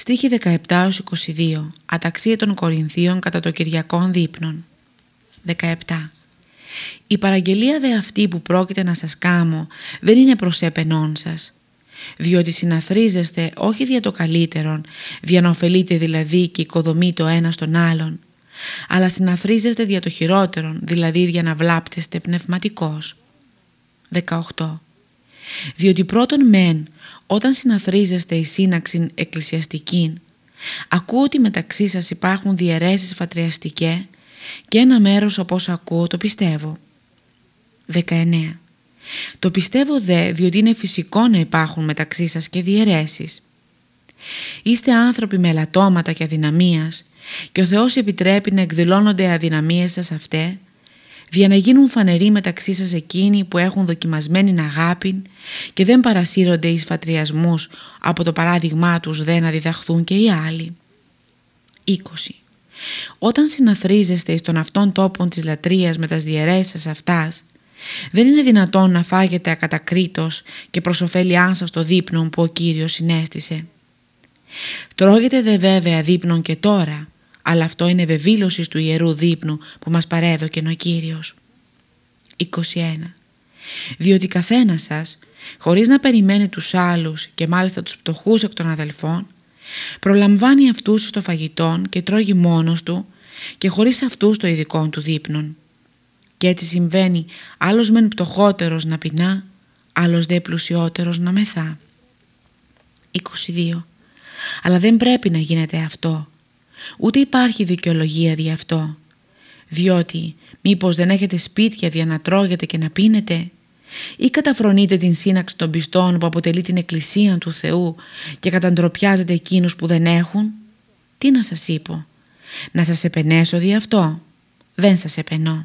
Στίχη 17-22 Αταξία των Κορινθίων κατά το Κυριακών δείπνων 17 Η παραγγελία δε αυτή που πρόκειται να σας κάμω δεν είναι προς έπαινών σας διότι συναθρίζεστε όχι δια το καλύτερον, δια να ωφελείτε δηλαδή και οικοδομή το ένα στον άλλον, αλλά συναθρίζεστε δια το χειρότερον, δηλαδή δια να βλάπτεστε πνευματικός. 18. Διότι πρώτον μεν, όταν συναθρίζεστε η σύναξη εκκλησιαστική, ακούω ότι μεταξύ σας υπάρχουν διαιρέσεις φατριαστικέ και ένα μέρος όπως ακούω το πιστεύω. 19. Το πιστεύω δε διότι είναι φυσικό να υπάρχουν μεταξύ σας και διαιρέσεις. Είστε άνθρωποι με ελαττώματα και αδυναμίας και ο Θεός επιτρέπει να εκδηλώνονται αδυναμίες σας αυτέ για να γίνουν φανεροί μεταξύ σας εκείνοι που έχουν δοκιμασμένη αγάπη και δεν παρασύρονται εις φατριασμούς από το παράδειγμά τους δεν να διδαχθούν και οι άλλοι. 20. Όταν συναθρίζεστε εις τον αυτόν τόπον της λατρείας με τας διαιρέσεις αυτάς, δεν είναι δυνατόν να φάγετε ακατακρίτως και προς ωφέλειά σας το δείπνο που ο Κύριος συνέστησε. Τρώγετε δε βέβαια δείπνον και τώρα, αλλά αυτό είναι βεβήλωσης του Ιερού δείπνου που μας παρέδωκε ο Κύριος. 21. Διότι καθένας σας, χωρίς να περιμένει τους άλλους και μάλιστα τους πτωχούς εκ των αδελφών, προλαμβάνει αυτούς στο φαγητόν και τρώγει μόνος του και χωρίς αυτούς το ειδικό του δείπνον. Και έτσι συμβαίνει άλλος μεν πτωχότερος να πεινά, άλλος δε πλουσιότερος να μεθά. 22. Αλλά δεν πρέπει να γίνεται αυτό. Ούτε υπάρχει δικαιολογία δι' αυτό. Διότι μήπως δεν έχετε σπίτια για να τρώγετε και να πίνετε; Ή καταφρονείτε την σύναξη των πιστών που αποτελεί την εκκλησία του Θεού και καταντροπιάζετε εκείνους που δεν έχουν; Τι να σας είπω; Να σας επενέσω δι' αυτό. Δεν σας επενώ.